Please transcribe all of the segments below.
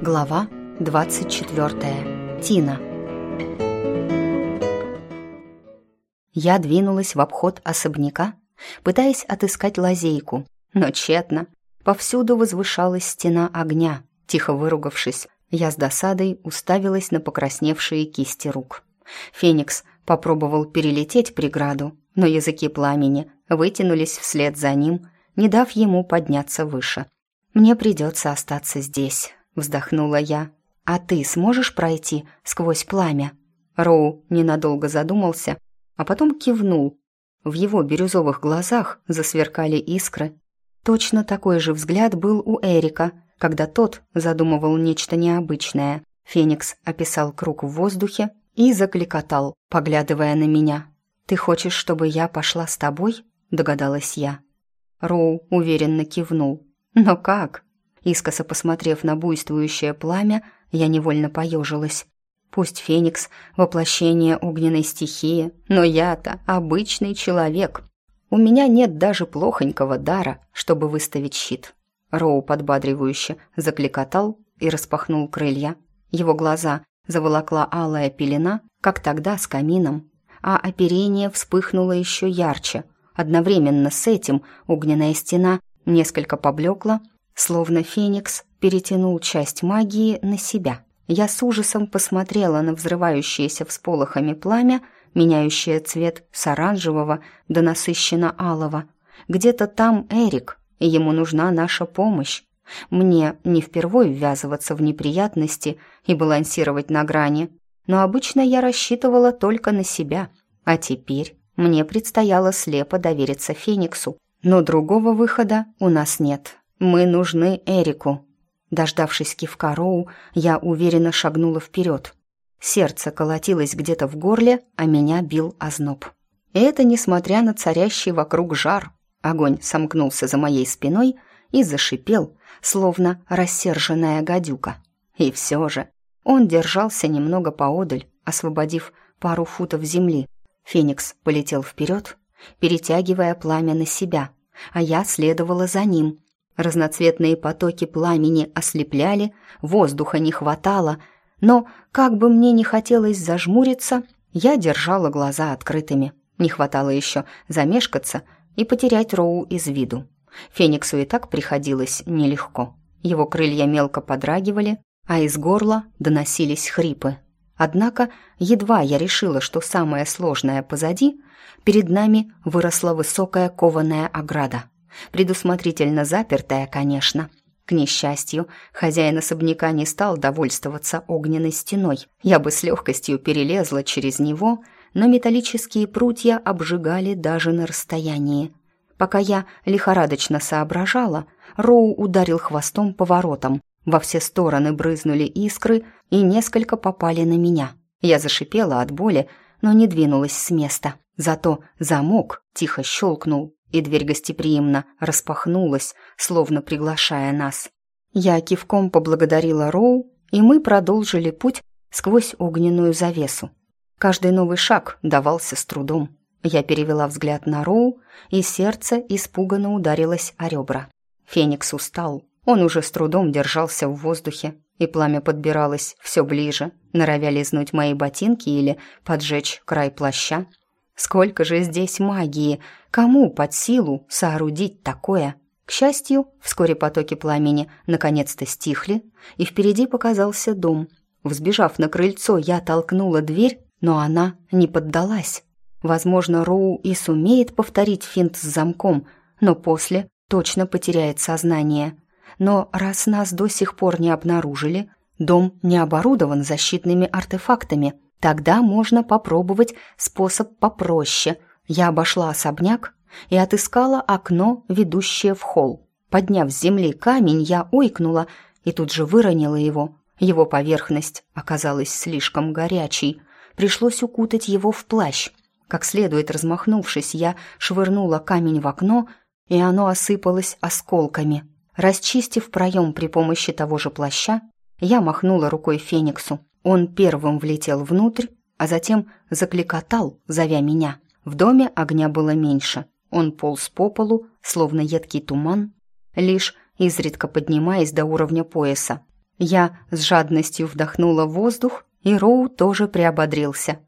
Глава 24. Тина. Я двинулась в обход особняка, пытаясь отыскать лазейку, но тщетно. Повсюду возвышалась стена огня. Тихо выругавшись, я с досадой уставилась на покрасневшие кисти рук. Феникс попробовал перелететь преграду, но языки пламени вытянулись вслед за ним, не дав ему подняться выше. «Мне придется остаться здесь», — вздохнула я. «А ты сможешь пройти сквозь пламя?» Роу ненадолго задумался, а потом кивнул. В его бирюзовых глазах засверкали искры. Точно такой же взгляд был у Эрика, когда тот задумывал нечто необычное. Феникс описал круг в воздухе и закликотал, поглядывая на меня. «Ты хочешь, чтобы я пошла с тобой?» – догадалась я. Роу уверенно кивнул. «Но как?» Искоса посмотрев на буйствующее пламя, я невольно поежилась. Пусть Феникс — воплощение огненной стихии, но я-то обычный человек. У меня нет даже плохонького дара, чтобы выставить щит. Роу подбадривающе закликотал и распахнул крылья. Его глаза заволокла алая пелена, как тогда с камином, а оперение вспыхнуло еще ярче. Одновременно с этим огненная стена несколько поблекла, словно феникс перетянул часть магии на себя. Я с ужасом посмотрела на взрывающееся всполохами пламя, меняющее цвет с оранжевого до насыщенно алого. Где-то там Эрик, и ему нужна наша помощь. Мне не впервой ввязываться в неприятности и балансировать на грани, но обычно я рассчитывала только на себя, а теперь мне предстояло слепо довериться Фениксу. Но другого выхода у нас нет. Мы нужны Эрику. Дождавшись кивка Роу, я уверенно шагнула вперед. Сердце колотилось где-то в горле, а меня бил озноб. И это несмотря на царящий вокруг жар. Огонь сомкнулся за моей спиной и зашипел, словно рассерженная гадюка. И все же он держался немного поодаль, освободив пару футов земли. Феникс полетел вперед, перетягивая пламя на себя, а я следовала за ним. Разноцветные потоки пламени ослепляли, воздуха не хватало, но, как бы мне не хотелось зажмуриться, я держала глаза открытыми. Не хватало еще замешкаться и потерять Роу из виду. Фениксу и так приходилось нелегко. Его крылья мелко подрагивали, а из горла доносились хрипы. Однако, едва я решила, что самое сложное позади, перед нами выросла высокая кованая ограда. Предусмотрительно запертая, конечно. К несчастью, хозяин особняка не стал довольствоваться огненной стеной. Я бы с легкостью перелезла через него, но металлические прутья обжигали даже на расстоянии. Пока я лихорадочно соображала, Роу ударил хвостом по воротам. Во все стороны брызнули искры и несколько попали на меня. Я зашипела от боли, но не двинулась с места. Зато замок тихо щелкнул, и дверь гостеприимно распахнулась, словно приглашая нас. Я кивком поблагодарила Роу, и мы продолжили путь сквозь огненную завесу. Каждый новый шаг давался с трудом. Я перевела взгляд на Роу, и сердце испуганно ударилось о ребра. Феникс устал. Он уже с трудом держался в воздухе, и пламя подбиралось все ближе, норовя лизнуть мои ботинки или поджечь край плаща. Сколько же здесь магии! Кому под силу соорудить такое? К счастью, вскоре потоки пламени наконец-то стихли, и впереди показался дом. Взбежав на крыльцо, я толкнула дверь, но она не поддалась. Возможно, Роу и сумеет повторить финт с замком, но после точно потеряет сознание. Но раз нас до сих пор не обнаружили, дом не оборудован защитными артефактами, тогда можно попробовать способ попроще. Я обошла особняк и отыскала окно, ведущее в холл. Подняв с земли камень, я ойкнула и тут же выронила его. Его поверхность оказалась слишком горячей. Пришлось укутать его в плащ. Как следует размахнувшись, я швырнула камень в окно, и оно осыпалось осколками. Расчистив проем при помощи того же плаща, я махнула рукой Фениксу. Он первым влетел внутрь, а затем закликотал, зовя меня. В доме огня было меньше. Он полз по полу, словно едкий туман, лишь изредка поднимаясь до уровня пояса. Я с жадностью вдохнула воздух, и Роу тоже приободрился.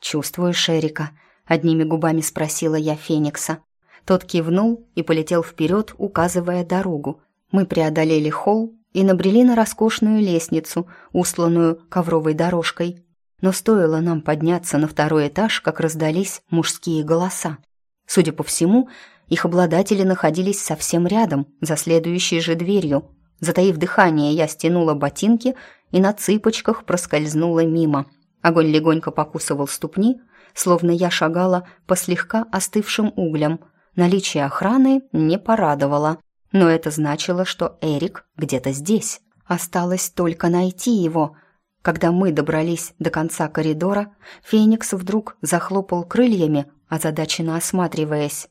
«Чувствуешь Эрика?» — одними губами спросила я Феникса. Тот кивнул и полетел вперед, указывая дорогу. Мы преодолели холл и набрели на роскошную лестницу, устланную ковровой дорожкой. Но стоило нам подняться на второй этаж, как раздались мужские голоса. Судя по всему, их обладатели находились совсем рядом, за следующей же дверью. Затаив дыхание, я стянула ботинки и на цыпочках проскользнула мимо. Огонь легонько покусывал ступни, словно я шагала по слегка остывшим углям. Наличие охраны не порадовало, но это значило, что Эрик где-то здесь. Осталось только найти его. Когда мы добрались до конца коридора, Феникс вдруг захлопал крыльями, озадаченно осматриваясь.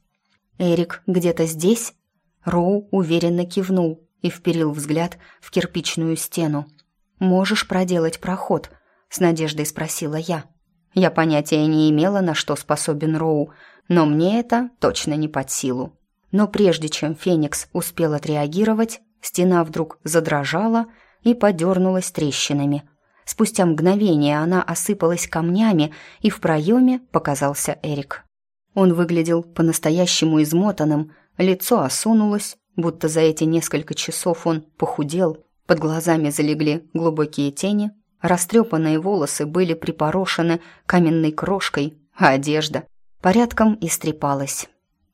«Эрик где-то здесь?» Роу уверенно кивнул и вперил взгляд в кирпичную стену. «Можешь проделать проход?» — с надеждой спросила я. Я понятия не имела, на что способен Роу, но мне это точно не под силу. Но прежде чем Феникс успел отреагировать, стена вдруг задрожала и подернулась трещинами. Спустя мгновение она осыпалась камнями, и в проеме показался Эрик. Он выглядел по-настоящему измотанным, лицо осунулось, будто за эти несколько часов он похудел, под глазами залегли глубокие тени, растрепанные волосы были припорошены каменной крошкой, а одежда порядком истрепалась.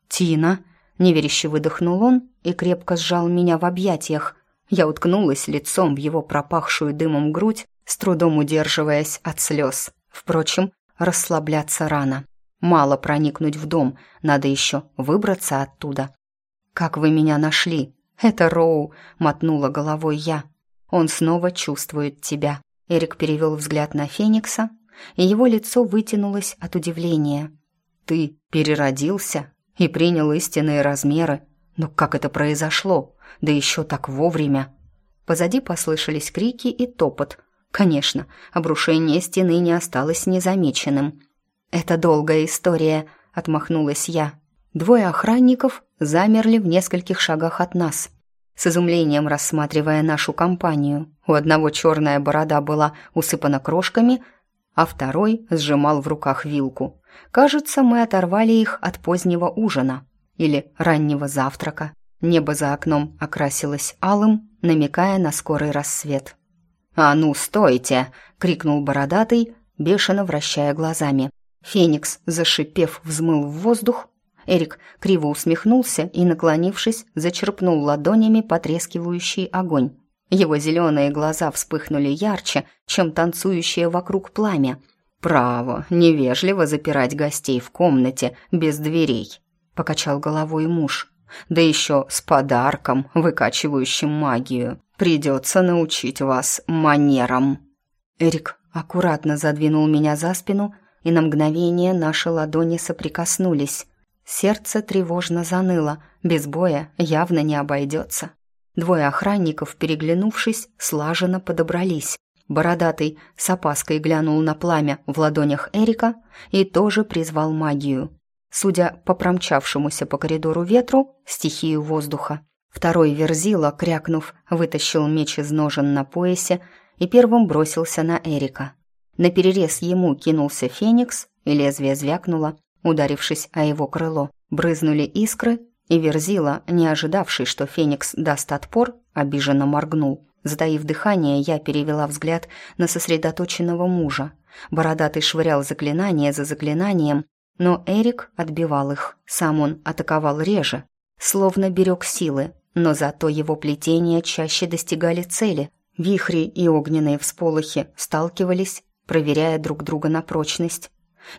«Тина!» — неверяще выдохнул он и крепко сжал меня в объятиях. Я уткнулась лицом в его пропахшую дымом грудь, с трудом удерживаясь от слез. Впрочем, расслабляться рано. Мало проникнуть в дом, надо еще выбраться оттуда. «Как вы меня нашли?» «Это Роу», — мотнула головой я. «Он снова чувствует тебя». Эрик перевел взгляд на Феникса, и его лицо вытянулось от удивления. «Ты переродился и принял истинные размеры. Но как это произошло? Да еще так вовремя!» Позади послышались крики и топот. Конечно, обрушение стены не осталось незамеченным. «Это долгая история», — отмахнулась я. Двое охранников замерли в нескольких шагах от нас, с изумлением рассматривая нашу компанию. У одного черная борода была усыпана крошками, а второй сжимал в руках вилку. Кажется, мы оторвали их от позднего ужина или раннего завтрака. Небо за окном окрасилось алым, намекая на скорый рассвет. «А ну, стойте!» — крикнул бородатый, бешено вращая глазами. Феникс, зашипев, взмыл в воздух. Эрик криво усмехнулся и, наклонившись, зачерпнул ладонями потрескивающий огонь. Его зеленые глаза вспыхнули ярче, чем танцующее вокруг пламя. «Право, невежливо запирать гостей в комнате без дверей», — покачал головой муж. «Да еще с подарком, выкачивающим магию. Придется научить вас манерам». Эрик аккуратно задвинул меня за спину и на мгновение наши ладони соприкоснулись. Сердце тревожно заныло, без боя явно не обойдется. Двое охранников, переглянувшись, слаженно подобрались. Бородатый с опаской глянул на пламя в ладонях Эрика и тоже призвал магию. Судя по промчавшемуся по коридору ветру, стихию воздуха. Второй верзила, крякнув, вытащил меч из ножен на поясе и первым бросился на Эрика. На перерез ему кинулся феникс, и лезвие звякнуло, ударившись о его крыло. Брызнули искры, и Верзила, не ожидавший, что феникс даст отпор, обиженно моргнул. Затаив дыхание, я перевела взгляд на сосредоточенного мужа. Бородатый швырял заклинание за заклинанием, но Эрик отбивал их. Сам он атаковал реже, словно берег силы, но зато его плетения чаще достигали цели. Вихри и огненные всполохи сталкивались проверяя друг друга на прочность,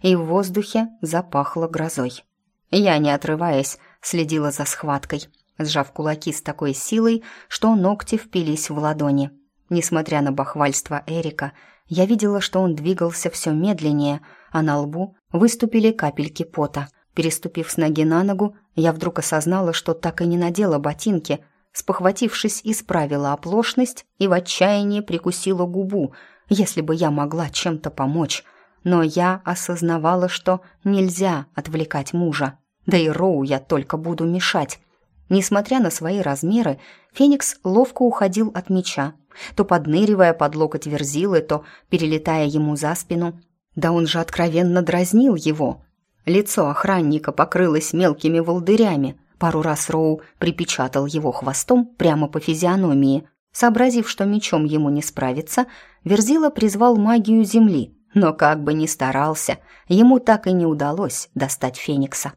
и в воздухе запахло грозой. Я, не отрываясь, следила за схваткой, сжав кулаки с такой силой, что ногти впились в ладони. Несмотря на бахвальство Эрика, я видела, что он двигался все медленнее, а на лбу выступили капельки пота. Переступив с ноги на ногу, я вдруг осознала, что так и не надела ботинки, спохватившись, исправила оплошность и в отчаянии прикусила губу, если бы я могла чем-то помочь. Но я осознавала, что нельзя отвлекать мужа. Да и Роу я только буду мешать. Несмотря на свои размеры, Феникс ловко уходил от меча то подныривая под локоть Верзилы, то перелетая ему за спину. Да он же откровенно дразнил его. Лицо охранника покрылось мелкими волдырями. Пару раз Роу припечатал его хвостом прямо по физиономии. Сообразив, что мечом ему не справиться, Верзила призвал магию земли, но как бы ни старался, ему так и не удалось достать Феникса.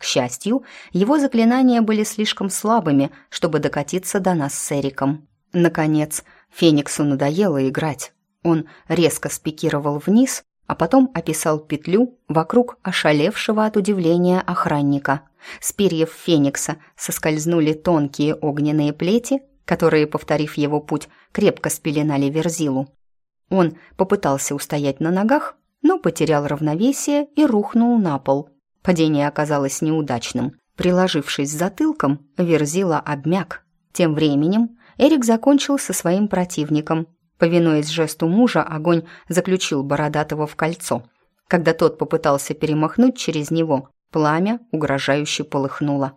К счастью, его заклинания были слишком слабыми, чтобы докатиться до нас с Эриком. Наконец, Фениксу надоело играть. Он резко спикировал вниз, а потом описал петлю вокруг ошалевшего от удивления охранника. С перьев Феникса соскользнули тонкие огненные плети, которые, повторив его путь, крепко спеленали Верзилу. Он попытался устоять на ногах, но потерял равновесие и рухнул на пол – Падение оказалось неудачным. Приложившись затылком, Верзила обмяк. Тем временем Эрик закончил со своим противником. Повинуясь жесту мужа, огонь заключил Бородатого в кольцо. Когда тот попытался перемахнуть через него, пламя угрожающе полыхнуло.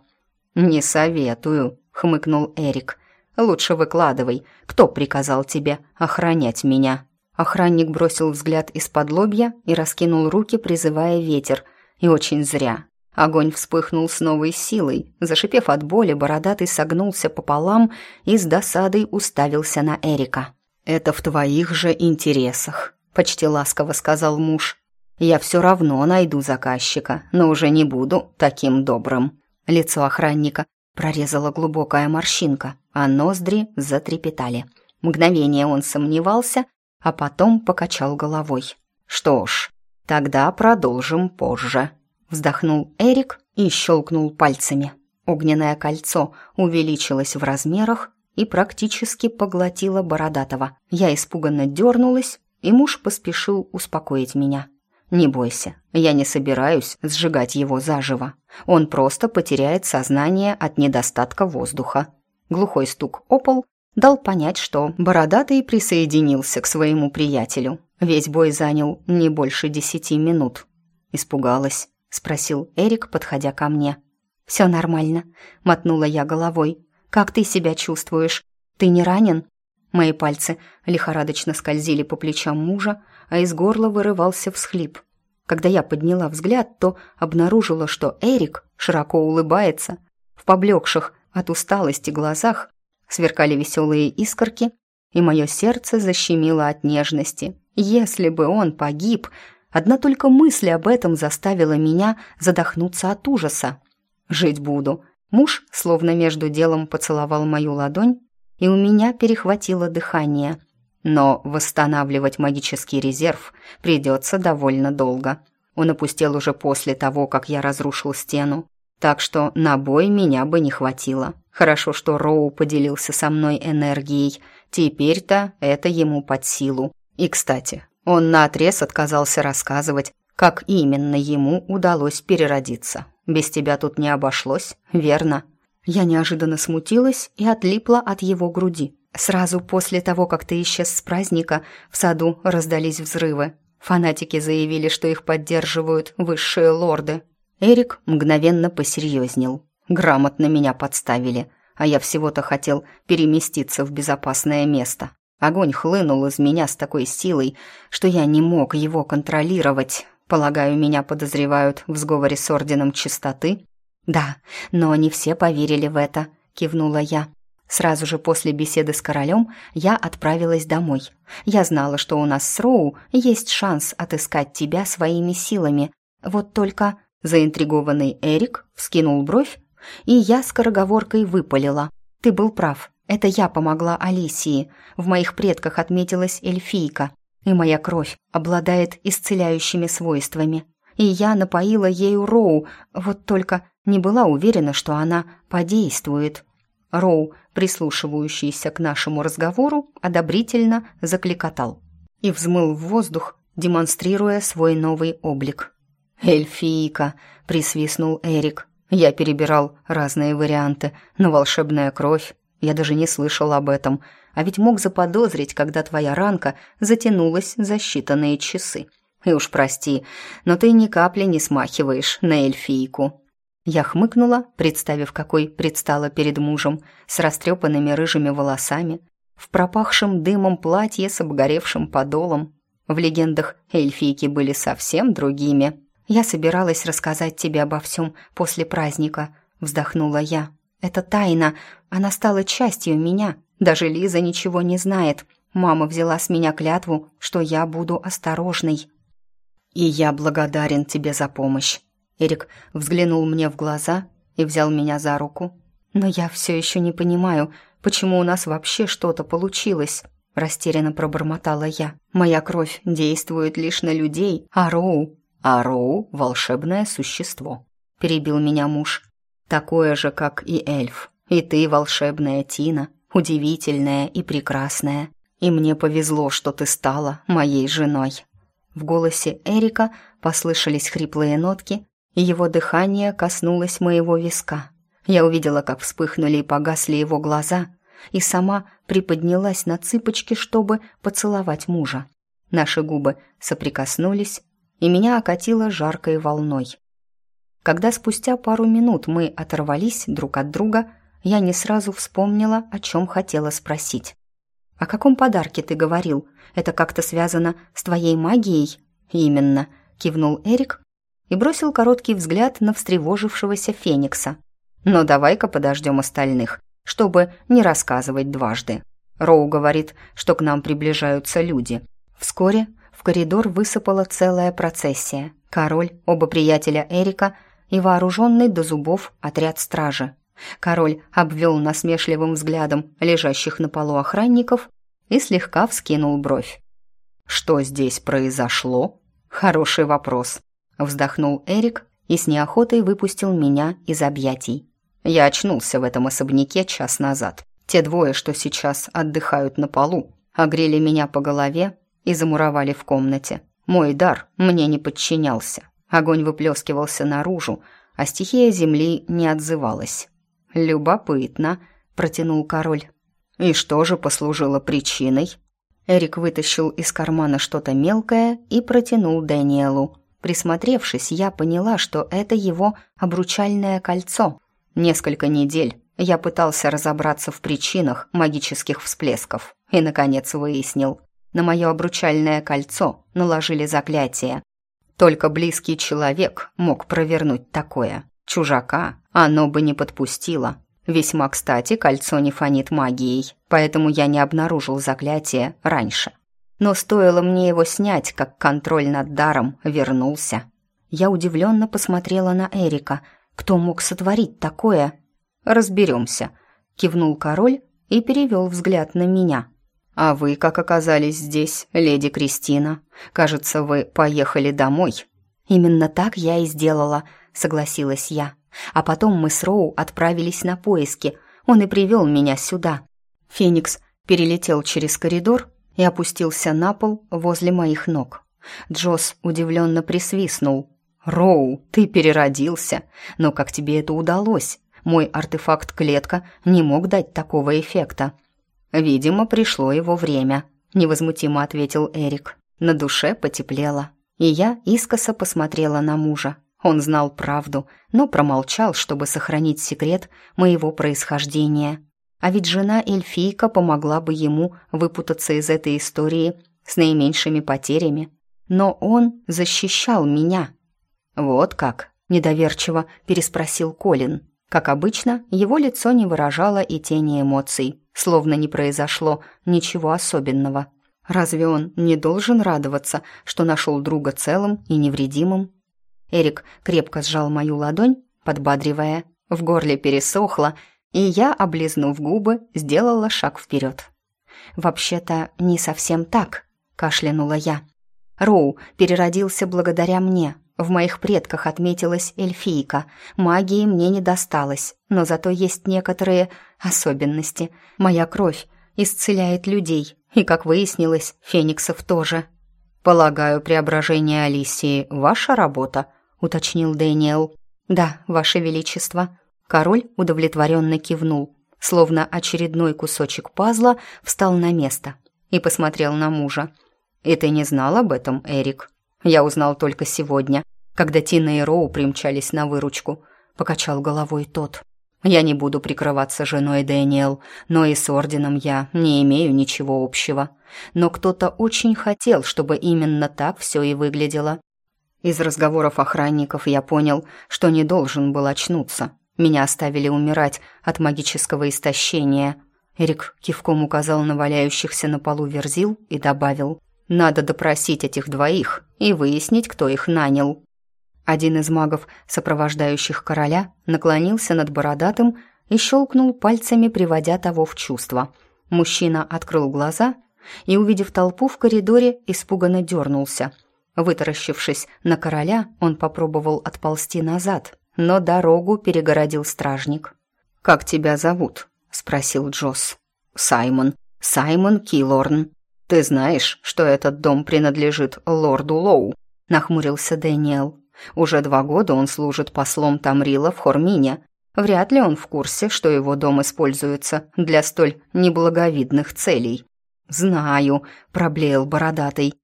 «Не советую», — хмыкнул Эрик. «Лучше выкладывай, кто приказал тебе охранять меня?» Охранник бросил взгляд из-под лобья и раскинул руки, призывая ветер — и очень зря. Огонь вспыхнул с новой силой. Зашипев от боли, бородатый согнулся пополам и с досадой уставился на Эрика. «Это в твоих же интересах», — почти ласково сказал муж. «Я все равно найду заказчика, но уже не буду таким добрым». Лицо охранника прорезала глубокая морщинка, а ноздри затрепетали. Мгновение он сомневался, а потом покачал головой. «Что ж, «Тогда продолжим позже», — вздохнул Эрик и щелкнул пальцами. Огненное кольцо увеличилось в размерах и практически поглотило Бородатого. Я испуганно дернулась, и муж поспешил успокоить меня. «Не бойся, я не собираюсь сжигать его заживо. Он просто потеряет сознание от недостатка воздуха». Глухой стук о пол дал понять, что Бородатый присоединился к своему приятелю. Весь бой занял не больше десяти минут. «Испугалась?» — спросил Эрик, подходя ко мне. «Все нормально», — мотнула я головой. «Как ты себя чувствуешь? Ты не ранен?» Мои пальцы лихорадочно скользили по плечам мужа, а из горла вырывался всхлип. Когда я подняла взгляд, то обнаружила, что Эрик широко улыбается. В поблекших от усталости глазах сверкали веселые искорки, и мое сердце защемило от нежности. Если бы он погиб, одна только мысль об этом заставила меня задохнуться от ужаса. Жить буду. Муж, словно между делом, поцеловал мою ладонь, и у меня перехватило дыхание. Но восстанавливать магический резерв придется довольно долго. Он опустел уже после того, как я разрушил стену, так что на бой меня бы не хватило. Хорошо, что Роу поделился со мной энергией. Теперь-то это ему под силу. И, кстати, он наотрез отказался рассказывать, как именно ему удалось переродиться. Без тебя тут не обошлось, верно? Я неожиданно смутилась и отлипла от его груди. Сразу после того, как ты исчез с праздника, в саду раздались взрывы. Фанатики заявили, что их поддерживают высшие лорды. Эрик мгновенно посерьезнел. Грамотно меня подставили, а я всего-то хотел переместиться в безопасное место. Огонь хлынул из меня с такой силой, что я не мог его контролировать. Полагаю, меня подозревают в сговоре с Орденом Чистоты? Да, но не все поверили в это, кивнула я. Сразу же после беседы с королем я отправилась домой. Я знала, что у нас с Роу есть шанс отыскать тебя своими силами. Вот только заинтригованный Эрик вскинул бровь, и я скороговоркой выпалила. Ты был прав. Это я помогла Алисии. В моих предках отметилась эльфийка, и моя кровь обладает исцеляющими свойствами. И я напоила ею Роу, вот только не была уверена, что она подействует. Роу, прислушивающийся к нашему разговору, одобрительно закликотал и взмыл в воздух, демонстрируя свой новый облик. «Эльфийка!» — присвистнул Эрик. Я перебирал разные варианты, но волшебная кровь я даже не слышал об этом, а ведь мог заподозрить, когда твоя ранка затянулась за считанные часы. И уж прости, но ты ни капли не смахиваешь на эльфийку». Я хмыкнула, представив, какой предстала перед мужем, с растрепанными рыжими волосами, в пропахшем дымом платье с обгоревшим подолом. В легендах эльфийки были совсем другими. «Я собиралась рассказать тебе обо всем после праздника», — вздохнула я. «Это тайна, она стала частью меня. Даже Лиза ничего не знает. Мама взяла с меня клятву, что я буду осторожной». «И я благодарен тебе за помощь». Эрик взглянул мне в глаза и взял меня за руку. «Но я все еще не понимаю, почему у нас вообще что-то получилось?» Растерянно пробормотала я. «Моя кровь действует лишь на людей, а Роу...» «А Роу — волшебное существо», — перебил меня муж. «Такое же, как и эльф. И ты волшебная Тина, удивительная и прекрасная. И мне повезло, что ты стала моей женой». В голосе Эрика послышались хриплые нотки, и его дыхание коснулось моего виска. Я увидела, как вспыхнули и погасли его глаза, и сама приподнялась на цыпочки, чтобы поцеловать мужа. Наши губы соприкоснулись, и меня окатило жаркой волной. Когда спустя пару минут мы оторвались друг от друга, я не сразу вспомнила, о чем хотела спросить. «О каком подарке ты говорил? Это как-то связано с твоей магией?» «Именно», — кивнул Эрик и бросил короткий взгляд на встревожившегося Феникса. «Но давай-ка подождем остальных, чтобы не рассказывать дважды. Роу говорит, что к нам приближаются люди. Вскоре коридор высыпала целая процессия. Король, оба приятеля Эрика и вооруженный до зубов отряд стражи. Король обвел насмешливым взглядом лежащих на полу охранников и слегка вскинул бровь. «Что здесь произошло?» «Хороший вопрос», — вздохнул Эрик и с неохотой выпустил меня из объятий. Я очнулся в этом особняке час назад. Те двое, что сейчас отдыхают на полу, огрели меня по голове и замуровали в комнате. Мой дар мне не подчинялся. Огонь выплескивался наружу, а стихия земли не отзывалась. «Любопытно», — протянул король. «И что же послужило причиной?» Эрик вытащил из кармана что-то мелкое и протянул Дэниелу. Присмотревшись, я поняла, что это его обручальное кольцо. Несколько недель я пытался разобраться в причинах магических всплесков и, наконец, выяснил. На мое обручальное кольцо наложили заклятие. Только близкий человек мог провернуть такое. Чужака оно бы не подпустило. Весьма кстати, кольцо не фонит магией, поэтому я не обнаружил заклятие раньше. Но стоило мне его снять, как контроль над даром вернулся. Я удивленно посмотрела на Эрика – кто мог сотворить такое? Разберемся, кивнул король и перевел взгляд на меня. А вы как оказались здесь, леди Кристина? Кажется, вы поехали домой. Именно так я и сделала, согласилась я. А потом мы с Роу отправились на поиски. Он и привел меня сюда. Феникс перелетел через коридор и опустился на пол возле моих ног. Джосс удивленно присвистнул. «Роу, ты переродился. Но как тебе это удалось? Мой артефакт-клетка не мог дать такого эффекта». «Видимо, пришло его время», — невозмутимо ответил Эрик. На душе потеплело, и я искоса посмотрела на мужа. Он знал правду, но промолчал, чтобы сохранить секрет моего происхождения. А ведь жена эльфийка помогла бы ему выпутаться из этой истории с наименьшими потерями. Но он защищал меня, «Вот как?» – недоверчиво переспросил Колин. Как обычно, его лицо не выражало и тени эмоций, словно не произошло ничего особенного. Разве он не должен радоваться, что нашел друга целым и невредимым? Эрик крепко сжал мою ладонь, подбадривая. В горле пересохло, и я, облизнув губы, сделала шаг вперед. «Вообще-то не совсем так», — кашлянула я. «Роу переродился благодаря мне, в моих предках отметилась эльфийка. Магии мне не досталось, но зато есть некоторые особенности. Моя кровь исцеляет людей, и, как выяснилось, фениксов тоже. «Полагаю, преображение Алисии – ваша работа?» – уточнил Дэниел. «Да, ваше величество». Король удовлетворенно кивнул, словно очередной кусочек пазла встал на место и посмотрел на мужа. «И ты не знал об этом, Эрик?» Я узнал только сегодня, когда Тина и Роу примчались на выручку. Покачал головой тот. Я не буду прикрываться женой Дэниел, но и с орденом я не имею ничего общего. Но кто-то очень хотел, чтобы именно так все и выглядело. Из разговоров охранников я понял, что не должен был очнуться. Меня оставили умирать от магического истощения. Эрик кивком указал на валяющихся на полу верзил и добавил, «Надо допросить этих двоих и выяснить, кто их нанял». Один из магов, сопровождающих короля, наклонился над бородатым и щелкнул пальцами, приводя того в чувство. Мужчина открыл глаза и, увидев толпу в коридоре, испуганно дернулся. Вытаращившись на короля, он попробовал отползти назад, но дорогу перегородил стражник. «Как тебя зовут?» — спросил Джосс. «Саймон. Саймон Килорн. Ты знаешь, что этот дом принадлежит лорду Лоу?» — нахмурился Дэниел. Уже два года он служит послом Тамрила в Хормине. Вряд ли он в курсе, что его дом используется для столь неблаговидных целей. «Знаю», — проблеял бородатый.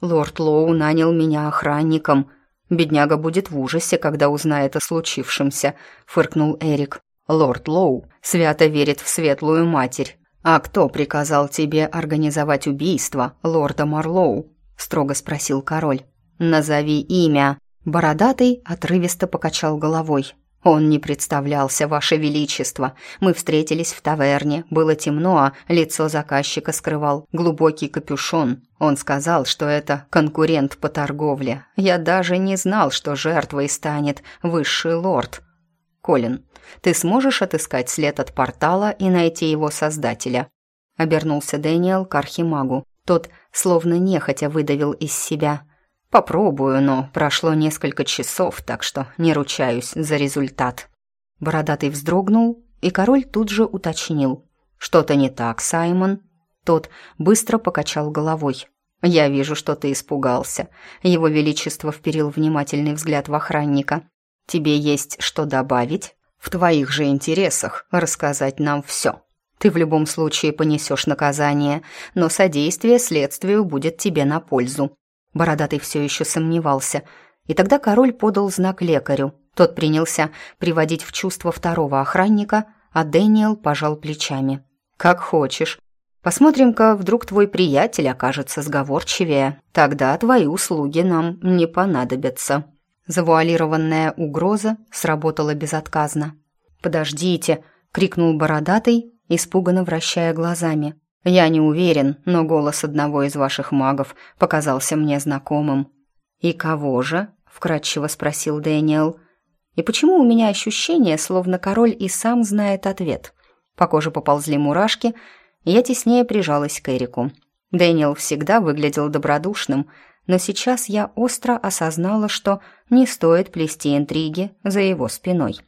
«Лорд Лоу нанял меня охранником. Бедняга будет в ужасе, когда узнает о случившемся», — фыркнул Эрик. «Лорд Лоу свято верит в светлую матерь. А кто приказал тебе организовать убийство лорда Марлоу?» — строго спросил король. «Назови имя», Бородатый отрывисто покачал головой. «Он не представлялся, Ваше Величество. Мы встретились в таверне. Было темно, а лицо заказчика скрывал глубокий капюшон. Он сказал, что это конкурент по торговле. Я даже не знал, что жертвой станет высший лорд. Колин, ты сможешь отыскать след от портала и найти его создателя?» Обернулся Дэниел к архимагу. Тот, словно нехотя, выдавил из себя – «Попробую, но прошло несколько часов, так что не ручаюсь за результат». Бородатый вздрогнул, и король тут же уточнил. «Что-то не так, Саймон?» Тот быстро покачал головой. «Я вижу, что ты испугался». Его Величество вперил внимательный взгляд в охранника. «Тебе есть что добавить? В твоих же интересах рассказать нам все. Ты в любом случае понесешь наказание, но содействие следствию будет тебе на пользу. Бородатый все еще сомневался. И тогда король подал знак лекарю. Тот принялся приводить в чувство второго охранника, а Дэниел пожал плечами. «Как хочешь. Посмотрим-ка, вдруг твой приятель окажется сговорчивее. Тогда твои услуги нам не понадобятся». Завуалированная угроза сработала безотказно. «Подождите!» — крикнул бородатый, испуганно вращая глазами. «Я не уверен, но голос одного из ваших магов показался мне знакомым». «И кого же?» — вкратчиво спросил Дэниел. «И почему у меня ощущение, словно король и сам знает ответ?» По коже поползли мурашки, и я теснее прижалась к Эрику. Дэниел всегда выглядел добродушным, но сейчас я остро осознала, что не стоит плести интриги за его спиной.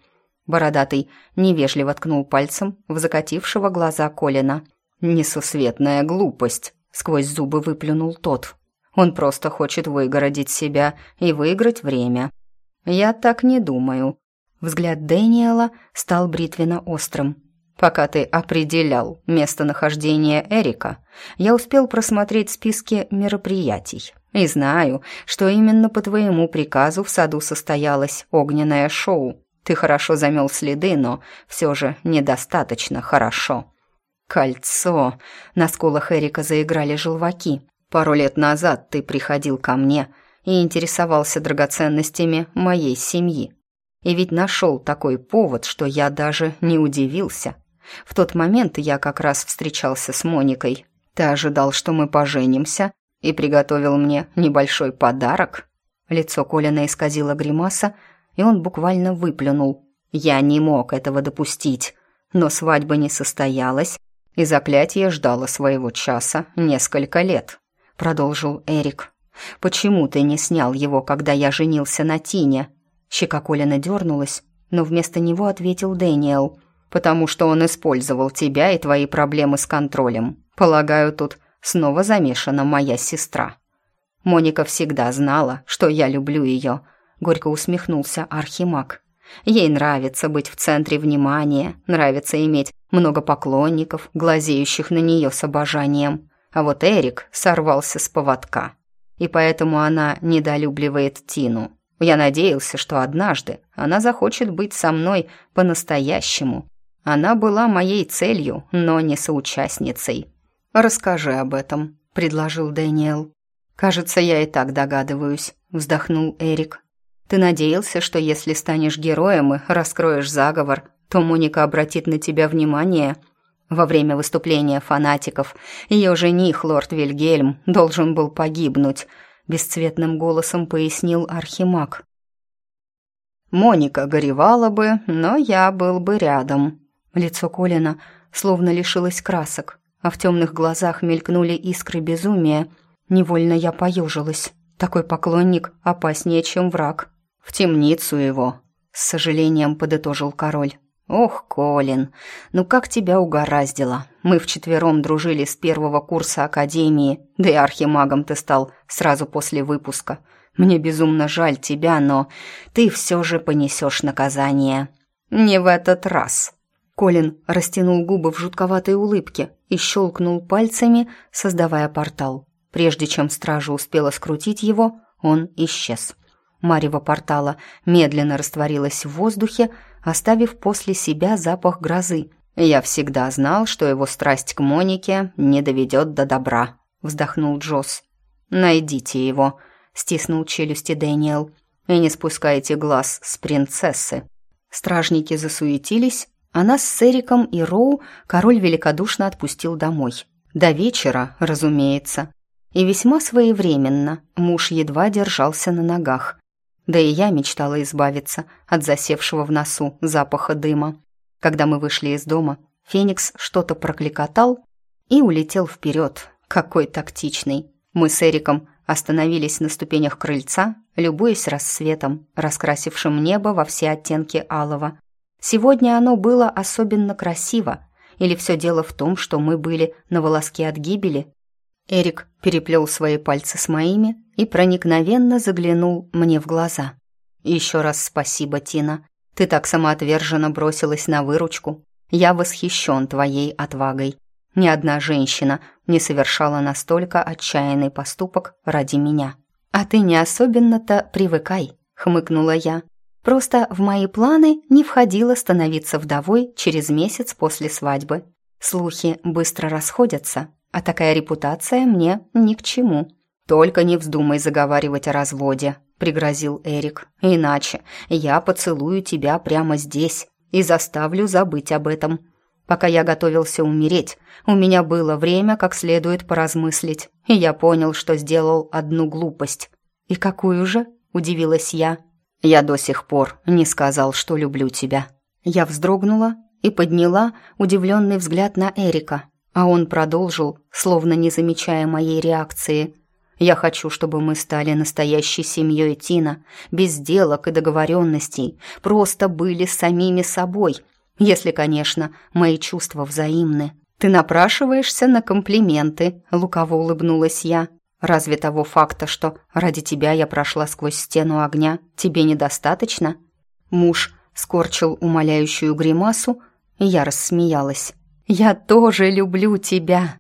Бородатый невежливо ткнул пальцем в закатившего глаза Колина. «Несусветная глупость», — сквозь зубы выплюнул тот. «Он просто хочет выгородить себя и выиграть время». «Я так не думаю». Взгляд Дэниела стал бритвенно-острым. «Пока ты определял местонахождение Эрика, я успел просмотреть списки мероприятий. И знаю, что именно по твоему приказу в саду состоялось огненное шоу. Ты хорошо замел следы, но все же недостаточно хорошо». «Кольцо!» На скулах Эрика заиграли желваки. «Пару лет назад ты приходил ко мне и интересовался драгоценностями моей семьи. И ведь нашел такой повод, что я даже не удивился. В тот момент я как раз встречался с Моникой. Ты ожидал, что мы поженимся, и приготовил мне небольшой подарок?» Лицо Колина исказило гримаса, и он буквально выплюнул. «Я не мог этого допустить, но свадьба не состоялась, и заклятие ждало своего часа несколько лет», — продолжил Эрик. «Почему ты не снял его, когда я женился на Тине?» Щека Колина дернулась, но вместо него ответил Дэниел. «Потому что он использовал тебя и твои проблемы с контролем. Полагаю, тут снова замешана моя сестра». Моника всегда знала, что я люблю ее, горько усмехнулся Архимаг. Ей нравится быть в центре внимания, нравится иметь много поклонников, глазеющих на нее с обожанием. А вот Эрик сорвался с поводка. И поэтому она недолюбливает Тину. Я надеялся, что однажды она захочет быть со мной по-настоящему. Она была моей целью, но не соучастницей. «Расскажи об этом», — предложил Дэниел. «Кажется, я и так догадываюсь», — вздохнул Эрик. «Ты надеялся, что если станешь героем и раскроешь заговор, то Моника обратит на тебя внимание?» Во время выступления фанатиков ее жених, лорд Вильгельм, должен был погибнуть, бесцветным голосом пояснил Архимаг. Моника горевала бы, но я был бы рядом. Лицо Колина словно лишилось красок, а в темных глазах мелькнули искры безумия. Невольно я поежилась. Такой поклонник опаснее, чем враг. В темницу его, с сожалением подытожил король. «Ох, Колин, ну как тебя угораздило. Мы вчетвером дружили с первого курса Академии, да и архимагом ты стал сразу после выпуска. Мне безумно жаль тебя, но ты все же понесешь наказание». «Не в этот раз». Колин растянул губы в жутковатой улыбке и щелкнул пальцами, создавая портал. Прежде чем стража успела скрутить его, он исчез. Марево портала медленно растворилась в воздухе, оставив после себя запах грозы. «Я всегда знал, что его страсть к Монике не доведет до добра», — вздохнул Джосс. «Найдите его», — стиснул челюсти Дэниел. «И не спускайте глаз с принцессы». Стражники засуетились, а нас с Эриком и Роу король великодушно отпустил домой. До вечера, разумеется. И весьма своевременно муж едва держался на ногах. Да и я мечтала избавиться от засевшего в носу запаха дыма. Когда мы вышли из дома, Феникс что-то прокликотал и улетел вперед. Какой тактичный. Мы с Эриком остановились на ступенях крыльца, любуясь рассветом, раскрасившим небо во все оттенки алого. Сегодня оно было особенно красиво. Или все дело в том, что мы были на волоске от гибели? Эрик переплел свои пальцы с моими и проникновенно заглянул мне в глаза. «Еще раз спасибо, Тина. Ты так самоотверженно бросилась на выручку. Я восхищен твоей отвагой. Ни одна женщина не совершала настолько отчаянный поступок ради меня. А ты не особенно-то привыкай», — хмыкнула я. «Просто в мои планы не входило становиться вдовой через месяц после свадьбы. Слухи быстро расходятся, а такая репутация мне ни к чему. Только не вздумай заговаривать о разводе, пригрозил Эрик. Иначе я поцелую тебя прямо здесь и заставлю забыть об этом. Пока я готовился умереть, у меня было время как следует поразмыслить, и я понял, что сделал одну глупость. И какую же? удивилась я. Я до сих пор не сказал, что люблю тебя. Я вздрогнула и подняла удивленный взгляд на Эрика, а он продолжил, словно не замечая моей реакции. «Я хочу, чтобы мы стали настоящей семьей Тина, без сделок и договоренностей, просто были самими собой, если, конечно, мои чувства взаимны». «Ты напрашиваешься на комплименты», — лукаво улыбнулась я. «Разве того факта, что ради тебя я прошла сквозь стену огня, тебе недостаточно?» Муж скорчил умоляющую гримасу, и я рассмеялась. «Я тоже люблю тебя!»